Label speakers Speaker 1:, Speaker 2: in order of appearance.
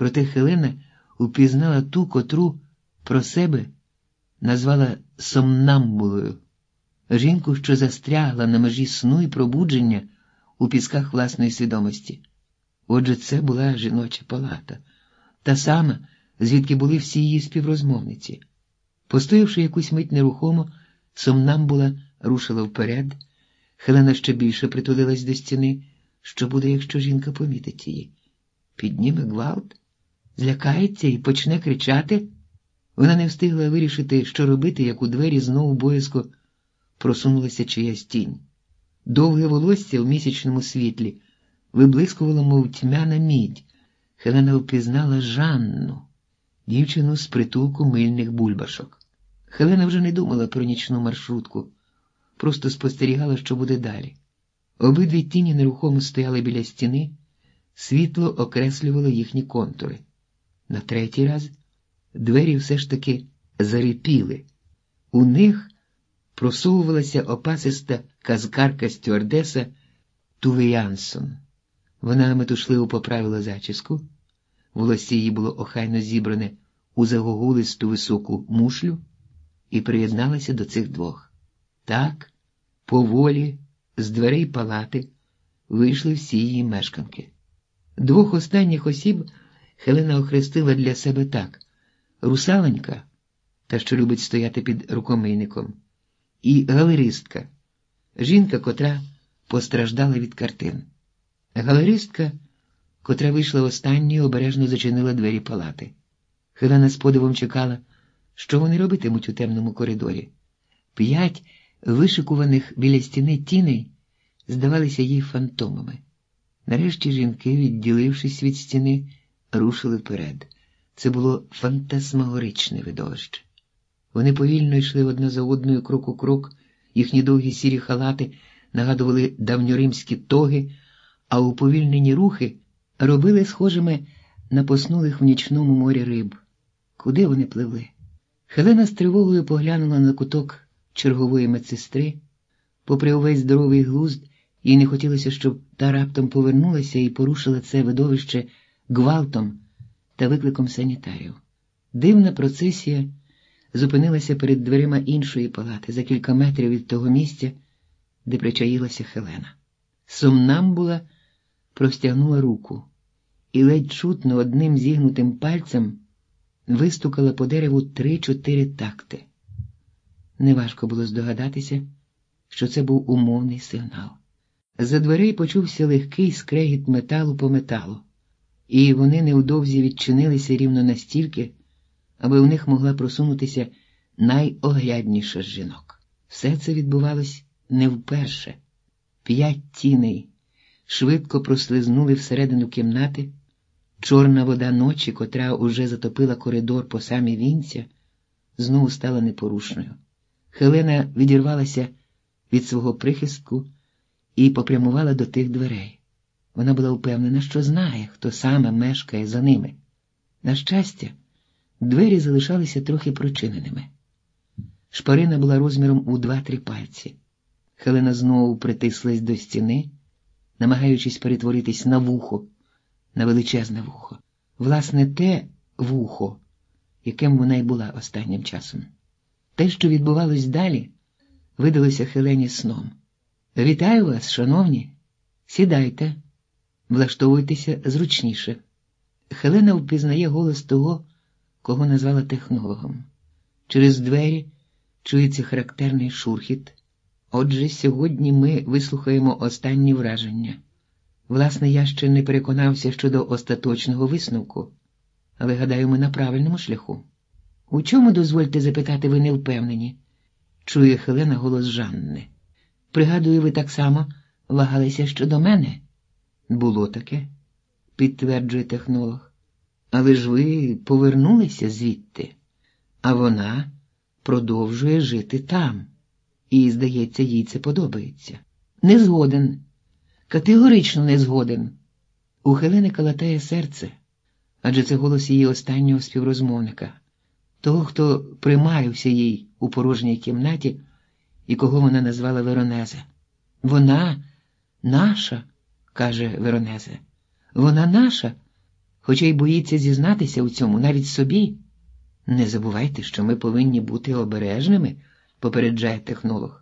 Speaker 1: Проте Хелена упізнала ту, котру про себе назвала сомнамбулою, жінку, що застрягла на межі сну і пробудження у пісках власної свідомості. Отже, це була жіноча палата, та сама, звідки були всі її співрозмовниці. Постоявши якусь мить нерухомо, сомнамбула рушила вперед. Хелена ще більше притулилась до стіни. Що буде, якщо жінка помітить її? Підніме гвалт, злякається і почне кричати. Вона не встигла вирішити, що робити, як у двері знову боязко просунулася чиясь тінь. Довге волосся в місячному світлі виблискувало, мов тьмяна мідь. Хелена впізнала Жанну, дівчину з притулку мильних бульбашок. Хелена вже не думала про нічну маршрутку, просто спостерігала, що буде далі. Обидві тіні нерухомо стояли біля стіни, світло окреслювало їхні контури. На третій раз двері все ж таки зарипіли. У них просовувалася опасиста казкарка стюардеса Туве Янсон. Вона метушливо поправила зачіску, волосся її було охайно зібране у загогулисту високу мушлю і приєдналася до цих двох. Так, поволі, з дверей палати вийшли всі її мешканки. Двох останніх осіб Хелена охрестила для себе так русаленька, та що любить стояти під рукомийником, і галеристка, жінка, котра постраждала від картин. Галеристка, котра вийшла останньою, обережно зачинила двері палати. Хелена з подивом чекала, що вони робитимуть у темному коридорі. П'ять вишикуваних біля стіни тіней здавалися їй фантомами. Нарешті жінки, відділившись від стіни, рушили вперед. Це було фантасмагоричне видовище. Вони повільно йшли одна за одною крок у крок, їхні довгі сірі халати нагадували давньоримські тоги, а уповільнені рухи робили схожими на поснулих в нічному морі риб. Куди вони пливли? Хелена з тривогою поглянула на куток чергової медсестри, попри увесь здоровий глузд, їй не хотілося, щоб та раптом повернулася і порушила це видовище гвалтом та викликом санітарів. Дивна процесія зупинилася перед дверима іншої палати за кілька метрів від того місця, де причаїлася Хелена. Сомнамбула простягнула руку і ледь чутно одним зігнутим пальцем вистукала по дереву три-чотири такти. Неважко було здогадатися, що це був умовний сигнал. За дверей почувся легкий скрегіт металу по металу, і вони невдовзі відчинилися рівно настільки, аби в них могла просунутися найоглядніша з жінок. Все це відбувалось не вперше. П'ять тіней швидко прослизнули всередину кімнати. Чорна вода ночі, котра уже затопила коридор по самі вінця, знову стала непорушною. Хелена відірвалася від свого прихистку і попрямувала до тих дверей. Вона була впевнена, що знає, хто саме мешкає за ними. На щастя, двері залишалися трохи прочиненими. Шпарина була розміром у два-три пальці. Хелена знову притислась до стіни, намагаючись перетворитись на вухо, на величезне вухо. Власне, те вухо, яким вона й була останнім часом. Те, що відбувалось далі, видалося Хелені сном. Вітаю вас, шановні, сідайте, влаштовуйтеся зручніше. Хелена впізнає голос того, кого назвала технологом. Через двері чується характерний шурхіт. Отже, сьогодні ми вислухаємо останні враження. Власне, я ще не переконався щодо остаточного висновку, але гадаю, ми на правильному шляху. У чому, дозвольте запитати, ви не впевнені? чує Хелена голос Жанни. Пригадую, ви так само вагалися щодо мене. Було таке, підтверджує технолог. Але ж ви повернулися звідти, а вона продовжує жити там, і, здається, їй це подобається. Не згоден, категорично не згоден. У Хелени калатає серце, адже це голос її останнього співрозмовника, того, хто примарився їй у порожній кімнаті і кого вона назвала Веронезе. Вона наша, каже Веронезе. Вона наша, хоча й боїться зізнатися у цьому навіть собі. Не забувайте, що ми повинні бути обережними, попереджає технолог.